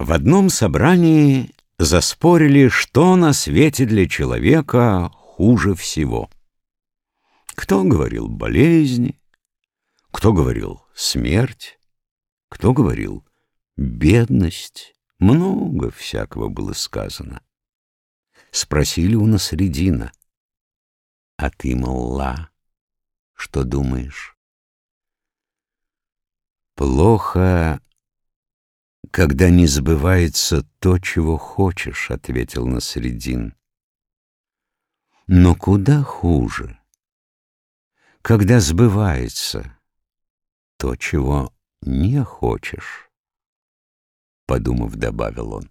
В одном собрании заспорили, что на свете для человека хуже всего. Кто говорил болезни, кто говорил смерть, кто говорил бедность. Много всякого было сказано. Спросили у Насредина, а ты, Молла, что думаешь? Плохо когда не сбывается то, чего хочешь, — ответил Насредин. Но куда хуже, когда сбывается то, чего не хочешь, — подумав, добавил он.